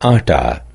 atta